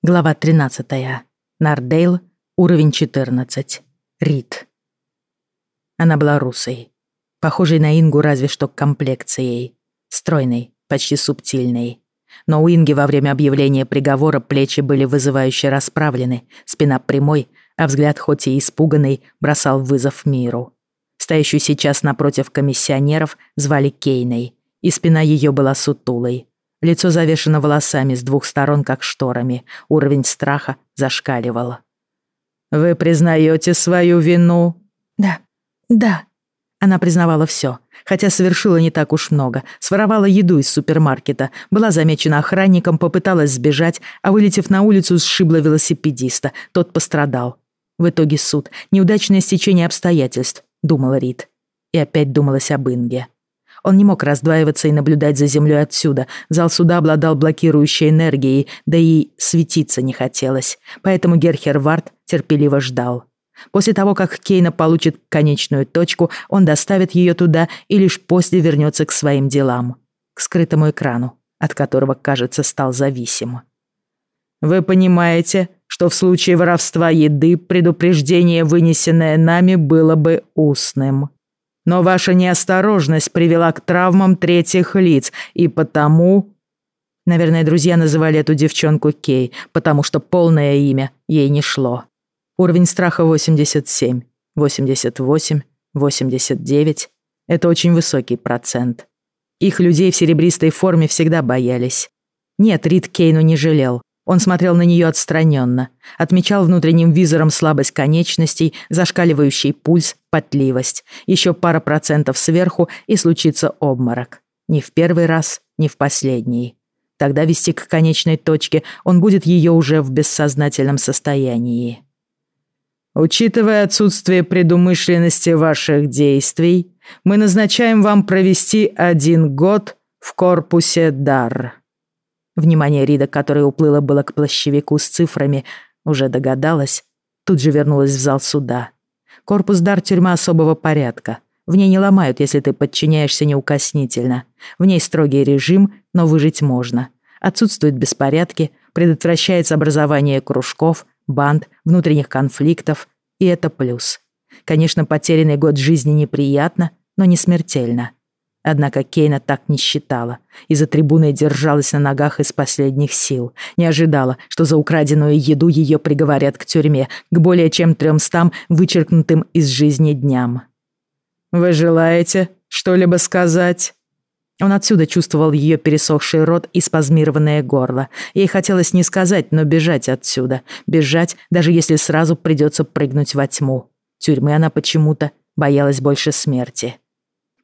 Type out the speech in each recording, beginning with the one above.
Глава 13. Нардейл, уровень 14. Рид. Она была русой, похожей на Ингу разве что комплекцией, стройной, почти субтильной. Но у Инги во время объявления приговора плечи были вызывающе расправлены, спина прямой, а взгляд, хоть и испуганный, бросал вызов миру. Стоящую сейчас напротив комиссионеров звали Кейной, и спина ее была сутулой, Лицо завешено волосами с двух сторон, как шторами. Уровень страха зашкаливал. «Вы признаете свою вину?» «Да, да». Она признавала все, хотя совершила не так уж много. Своровала еду из супермаркета, была замечена охранником, попыталась сбежать, а вылетев на улицу, сшибла велосипедиста. Тот пострадал. В итоге суд. Неудачное стечение обстоятельств, думала Рид. И опять думалась об Инге. Он не мог раздваиваться и наблюдать за землей отсюда. Зал суда обладал блокирующей энергией, да и светиться не хотелось. Поэтому Герхер Вард терпеливо ждал. После того, как Кейна получит конечную точку, он доставит ее туда и лишь после вернется к своим делам. К скрытому экрану, от которого, кажется, стал зависим. «Вы понимаете, что в случае воровства еды предупреждение, вынесенное нами, было бы устным», но ваша неосторожность привела к травмам третьих лиц, и потому...» Наверное, друзья называли эту девчонку Кей, потому что полное имя ей не шло. Уровень страха 87, 88, 89. Это очень высокий процент. Их людей в серебристой форме всегда боялись. Нет, Рид Кейну не жалел. Он смотрел на нее отстраненно, отмечал внутренним визором слабость конечностей, зашкаливающий пульс, потливость. Еще пара процентов сверху, и случится обморок. Ни в первый раз, ни в последний. Тогда вести к конечной точке он будет ее уже в бессознательном состоянии. Учитывая отсутствие предумышленности ваших действий, мы назначаем вам провести один год в корпусе дар. Внимание Рида, которое уплыло было к плащевику с цифрами, уже догадалась, тут же вернулась в зал суда. Корпус дар тюрьма особого порядка. В ней не ломают, если ты подчиняешься неукоснительно. В ней строгий режим, но выжить можно. Отсутствуют беспорядки, предотвращается образование кружков, банд, внутренних конфликтов, и это плюс. Конечно, потерянный год жизни неприятно, но не смертельно. Однако Кейна так не считала. И за трибуной держалась на ногах из последних сил. Не ожидала, что за украденную еду ее приговорят к тюрьме, к более чем трёмстам вычеркнутым из жизни дням. «Вы желаете что-либо сказать?» Он отсюда чувствовал ее пересохший рот и спазмированное горло. Ей хотелось не сказать, но бежать отсюда. Бежать, даже если сразу придется прыгнуть во тьму. Тюрьмы она почему-то боялась больше смерти.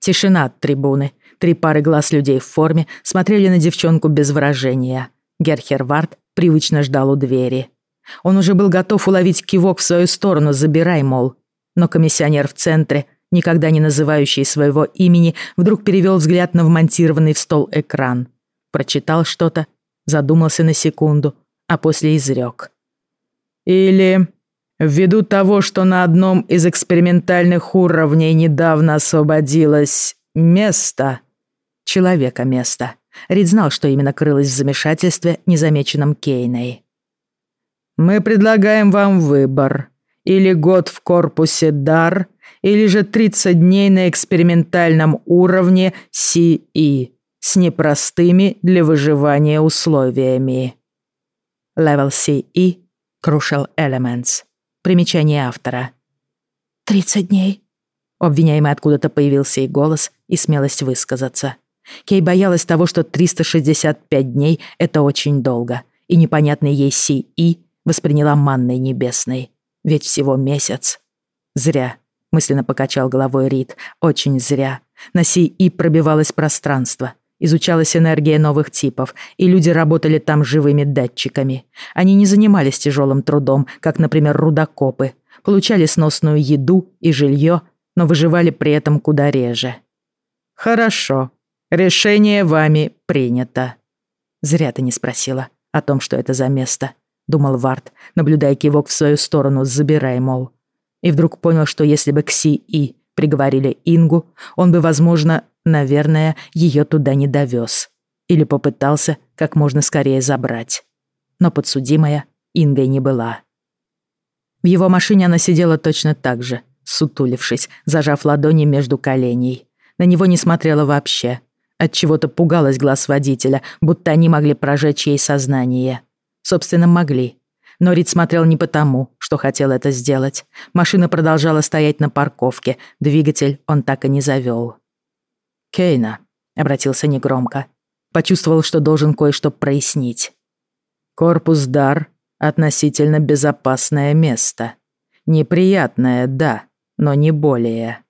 Тишина от трибуны. Три пары глаз людей в форме смотрели на девчонку без выражения. Герхервард привычно ждал у двери. Он уже был готов уловить кивок в свою сторону, забирай, мол. Но комиссионер в центре, никогда не называющий своего имени, вдруг перевел взгляд на вмонтированный в стол экран. Прочитал что-то, задумался на секунду, а после изрек. «Или Ввиду того, что на одном из экспериментальных уровней недавно освободилось место, человека место, Рид знал, что именно крылось в замешательстве, незамеченном Кейной. «Мы предлагаем вам выбор. Или год в корпусе дар, или же 30 дней на экспериментальном уровне CE с непростыми для выживания условиями». Level CE – Crucial Elements – Примечание автора. «Тридцать дней». Обвиняемый откуда-то появился и голос, и смелость высказаться. Кей боялась того, что 365 дней — это очень долго, и непонятный ей Си-И восприняла манной небесной. Ведь всего месяц. Зря, мысленно покачал головой Рид, очень зря. На Си-И пробивалось пространство, изучалась энергия новых типов, и люди работали там живыми датчиками. Они не занимались тяжелым трудом, как, например, рудокопы, получали сносную еду и жилье, но выживали при этом куда реже. «Хорошо. Решение вами принято». «Зря ты не спросила о том, что это за место», — думал Вард, наблюдая кивок в свою сторону, забирай, мол. И вдруг понял, что если бы Кси И приговорили Ингу, он бы, возможно, Наверное, ее туда не довез. Или попытался как можно скорее забрать. но подсудимая Ингой не была. В его машине она сидела точно так же, сутулившись, зажав ладони между коленей. На него не смотрела вообще. От чего то пугалась глаз водителя, будто они могли прожечь ей сознание. Собственно, могли. Но Рид смотрел не потому, что хотел это сделать. Машина продолжала стоять на парковке, двигатель он так и не завёл. «Кейна», — обратился негромко, почувствовал, что должен кое-что прояснить. «Корпус Дар — относительно безопасное место. Неприятное, да, но не более».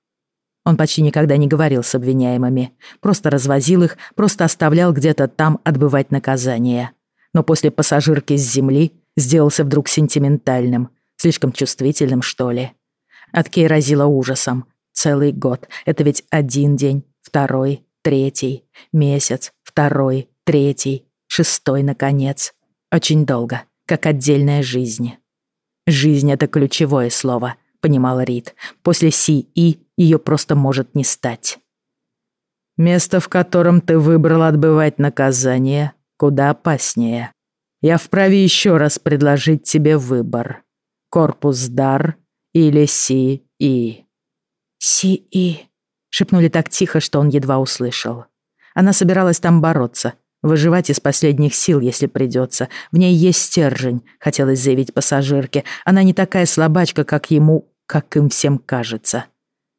Он почти никогда не говорил с обвиняемыми, просто развозил их, просто оставлял где-то там отбывать наказание. Но после пассажирки с земли сделался вдруг сентиментальным, слишком чувствительным, что ли. От Кей разило ужасом. Целый год. Это ведь один день, второй, третий, месяц, второй, третий, шестой, наконец. Очень долго, как отдельная жизнь. Жизнь — это ключевое слово, понимал Рид. После Си-И ее просто может не стать. Место, в котором ты выбрал отбывать наказание, куда опаснее. Я вправе еще раз предложить тебе выбор. Корпус Дар или Си-И. Си-И, шепнули так тихо, что он едва услышал. Она собиралась там бороться, выживать из последних сил, если придется. В ней есть стержень, хотелось заявить пассажирке. Она не такая слабачка, как ему, как им всем кажется.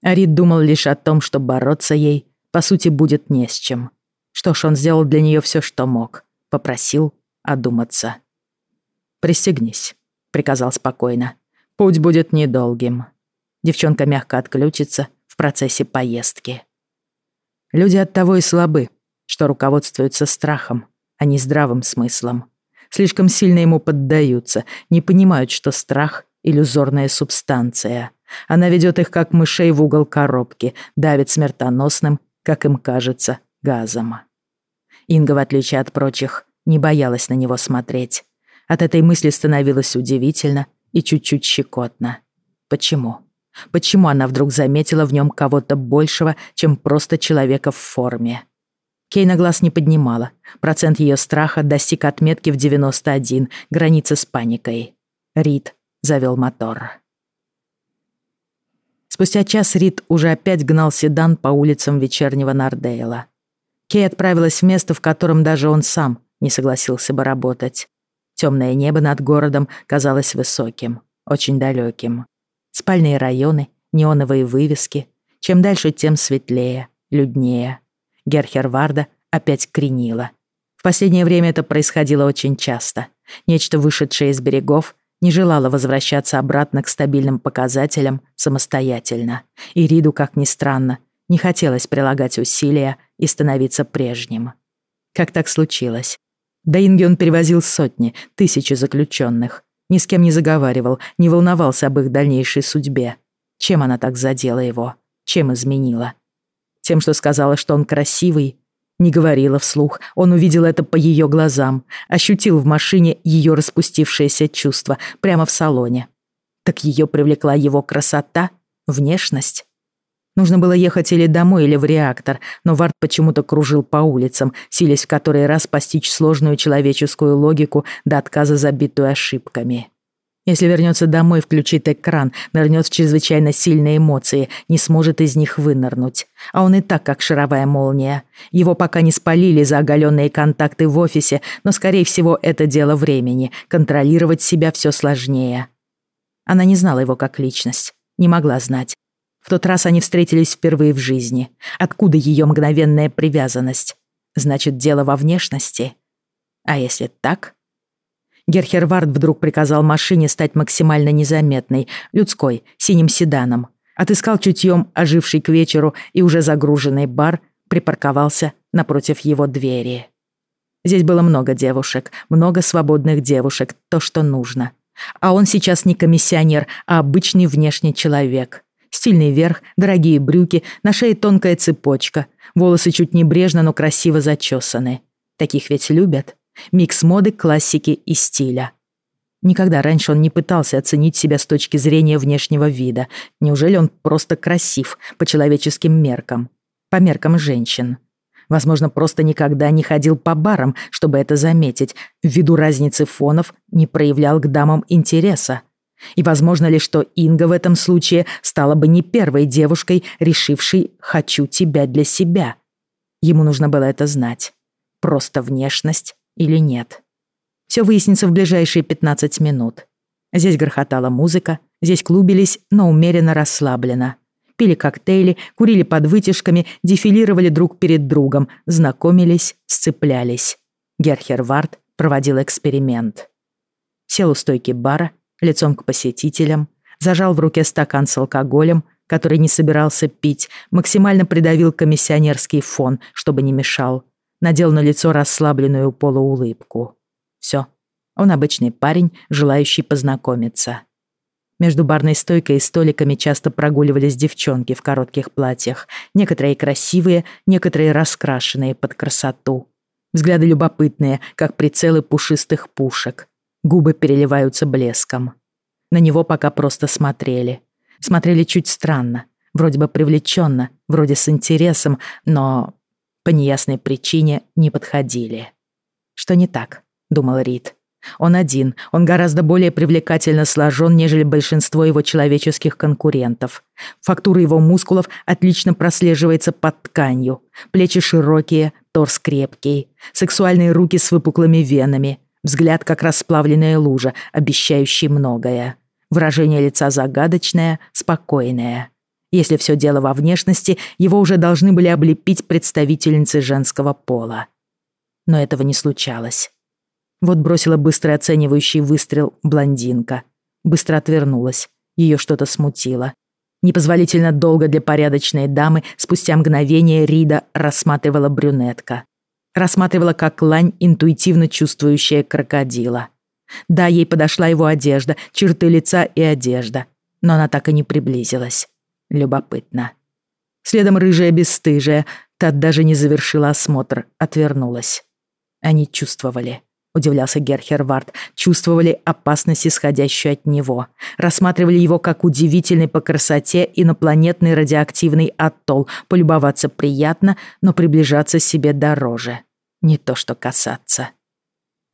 Арит думал лишь о том, что бороться ей, по сути, будет не с чем. Что ж, он сделал для нее все, что мог. Попросил одуматься. «Пристегнись», — приказал спокойно. «Путь будет недолгим». Девчонка мягко отключится в процессе поездки. Люди оттого и слабы, что руководствуются страхом, а не здравым смыслом. Слишком сильно ему поддаются, не понимают, что страх — иллюзорная субстанция. Она ведет их, как мышей, в угол коробки, давит смертоносным, как им кажется, газом. Инга, в отличие от прочих, не боялась на него смотреть. От этой мысли становилось удивительно и чуть-чуть щекотно. Почему? Почему она вдруг заметила в нем кого-то большего, чем просто человека в форме? Кейна глаз не поднимала. Процент ее страха достиг отметки в 91, границы с паникой. Рид завел мотор. Спустя час Рид уже опять гнал седан по улицам вечернего Нардейла. Кей отправилась в место, в котором даже он сам не согласился бы работать. Темное небо над городом казалось высоким, очень далеким. Спальные районы, неоновые вывески. Чем дальше, тем светлее, люднее. Герхерварда опять кренила. В последнее время это происходило очень часто. Нечто, вышедшее из берегов, не желало возвращаться обратно к стабильным показателям самостоятельно. И Риду, как ни странно, не хотелось прилагать усилия и становиться прежним. Как так случилось? До Инги он перевозил сотни, тысячи заключенных. Ни с кем не заговаривал, не волновался об их дальнейшей судьбе. Чем она так задела его? Чем изменила? Тем, что сказала, что он красивый? Не говорила вслух, он увидел это по ее глазам, ощутил в машине ее распустившееся чувство прямо в салоне. Так ее привлекла его красота, внешность? Нужно было ехать или домой, или в реактор, но Вард почему-то кружил по улицам, силясь в который раз постичь сложную человеческую логику до отказа забитую ошибками. Если вернется домой, включит экран, нырнет в чрезвычайно сильные эмоции, не сможет из них вынырнуть. А он и так, как шаровая молния. Его пока не спалили за оголенные контакты в офисе, но, скорее всего, это дело времени. Контролировать себя все сложнее. Она не знала его как личность. Не могла знать. В тот раз они встретились впервые в жизни. Откуда ее мгновенная привязанность? Значит, дело во внешности? А если так? Герхервард вдруг приказал машине стать максимально незаметной, людской, синим седаном. Отыскал чутьем оживший к вечеру и уже загруженный бар, припарковался напротив его двери. Здесь было много девушек, много свободных девушек, то, что нужно. А он сейчас не комиссионер, а обычный внешний человек. Стильный верх, дорогие брюки, на шее тонкая цепочка. Волосы чуть небрежно, но красиво зачесаны. Таких ведь любят. Микс моды, классики и стиля. Никогда раньше он не пытался оценить себя с точки зрения внешнего вида. Неужели он просто красив по человеческим меркам? По меркам женщин. Возможно, просто никогда не ходил по барам, чтобы это заметить, ввиду разницы фонов не проявлял к дамам интереса. И возможно ли, что Инга в этом случае стала бы не первой девушкой, решившей «хочу тебя для себя». Ему нужно было это знать. Просто внешность или нет. Все выяснится в ближайшие 15 минут. Здесь грохотала музыка, здесь клубились, но умеренно расслабленно. Пили коктейли, курили под вытяжками, дефилировали друг перед другом, знакомились, сцеплялись. Герхер Вард проводил эксперимент. Сел у стойки бара, лицом к посетителям, зажал в руке стакан с алкоголем, который не собирался пить, максимально придавил комиссионерский фон, чтобы не мешал, надел на лицо расслабленную полуулыбку. Все, он обычный парень, желающий познакомиться. Между барной стойкой и столиками часто прогуливались девчонки в коротких платьях, некоторые красивые, некоторые раскрашенные под красоту. Взгляды любопытные, как прицелы пушистых пушек. Губы переливаются блеском. На него пока просто смотрели. Смотрели чуть странно, вроде бы привлеченно, вроде с интересом, но по неясной причине не подходили. «Что не так?» — думал Рид. Он один, он гораздо более привлекательно сложен, нежели большинство его человеческих конкурентов. Фактура его мускулов отлично прослеживается под тканью. Плечи широкие, торс крепкий, сексуальные руки с выпуклыми венами, Взгляд, как расплавленная лужа, обещающий многое. Выражение лица загадочное, спокойное. Если все дело во внешности, его уже должны были облепить представительницы женского пола. Но этого не случалось. Вот бросила быстрый оценивающий выстрел блондинка. Быстро отвернулась. Ее что-то смутило. Непозволительно долго для порядочной дамы спустя мгновение Рида рассматривала брюнетка рассматривала как лань, интуитивно чувствующая крокодила. Да, ей подошла его одежда, черты лица и одежда, но она так и не приблизилась. Любопытно. Следом рыжая бесстыжая, та даже не завершила осмотр, отвернулась. Они чувствовали, удивлялся Герхервард, чувствовали опасность, исходящую от него. Рассматривали его как удивительный по красоте инопланетный радиоактивный атолл. Полюбоваться приятно, но приближаться себе дороже. Не то что касаться.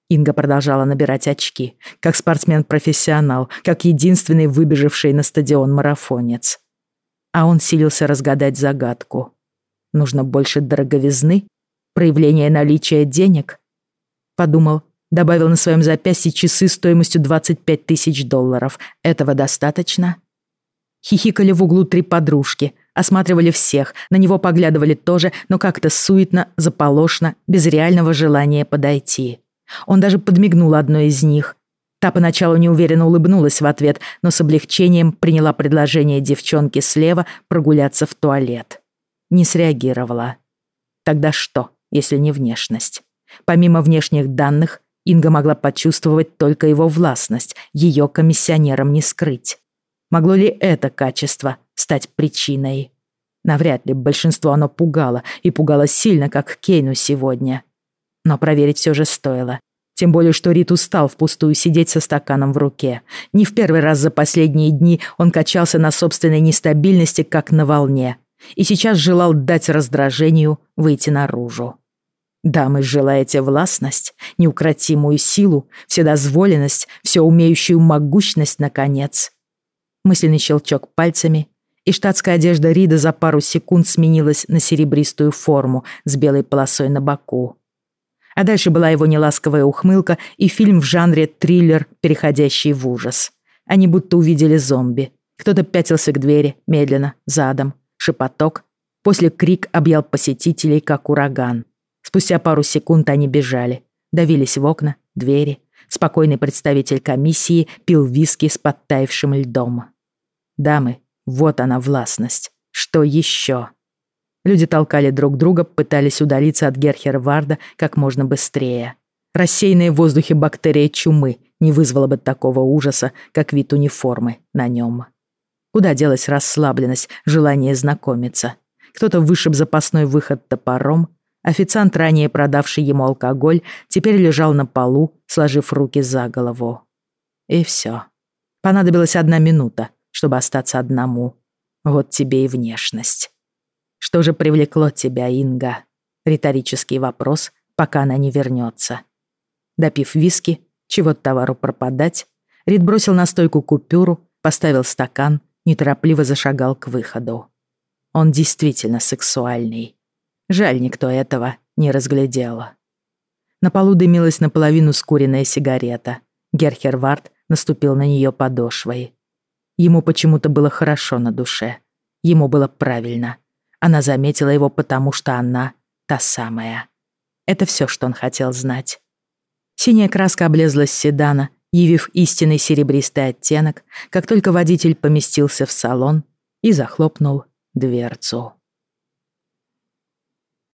Инга продолжала набирать очки, как спортсмен-профессионал, как единственный выбежавший на стадион марафонец. А он силился разгадать загадку. Нужно больше дороговизны? Проявление наличия денег? Подумал, добавил на своем запястье часы стоимостью 25 тысяч долларов. Этого достаточно? Хихикали в углу три подружки, осматривали всех, на него поглядывали тоже, но как-то суетно, заполошно, без реального желания подойти. Он даже подмигнул одной из них. Та поначалу неуверенно улыбнулась в ответ, но с облегчением приняла предложение девчонки слева прогуляться в туалет. Не среагировала. Тогда что, если не внешность? Помимо внешних данных, Инга могла почувствовать только его властность, ее комиссионером не скрыть. Могло ли это качество стать причиной? Навряд ли большинство оно пугало, и пугало сильно, как Кейну сегодня. Но проверить все же стоило. Тем более, что Рит устал впустую сидеть со стаканом в руке. Не в первый раз за последние дни он качался на собственной нестабильности, как на волне. И сейчас желал дать раздражению выйти наружу. Дамы, желаете властность, неукротимую силу, вседозволенность, все умеющую могущность, наконец. Мысленный щелчок пальцами, и штатская одежда Рида за пару секунд сменилась на серебристую форму с белой полосой на боку. А дальше была его неласковая ухмылка и фильм в жанре триллер, переходящий в ужас. Они будто увидели зомби. Кто-то пятился к двери, медленно, задом. Шепоток. После крик объял посетителей, как ураган. Спустя пару секунд они бежали, давились в окна, двери. Спокойный представитель комиссии пил виски с подтаявшим льдом. Дамы, вот она властность. Что еще? Люди толкали друг друга, пытались удалиться от Герхерварда как можно быстрее. Рассеянные в воздухе бактерия чумы не вызвало бы такого ужаса, как вид униформы на нем. Куда делась расслабленность, желание знакомиться? Кто-то вышиб запасной выход топором, Официант, ранее продавший ему алкоголь, теперь лежал на полу, сложив руки за голову. И все. Понадобилась одна минута, чтобы остаться одному. Вот тебе и внешность. Что же привлекло тебя, Инга? Риторический вопрос, пока она не вернется. Допив виски, чего товару пропадать, Рид бросил на стойку купюру, поставил стакан, неторопливо зашагал к выходу. Он действительно сексуальный. Жаль, никто этого не разглядел. На полу дымилась наполовину скуренная сигарета. Герхервард наступил на нее подошвой. Ему почему-то было хорошо на душе. Ему было правильно. Она заметила его, потому что она та самая. Это все, что он хотел знать. Синяя краска облезла с седана, явив истинный серебристый оттенок, как только водитель поместился в салон и захлопнул дверцу.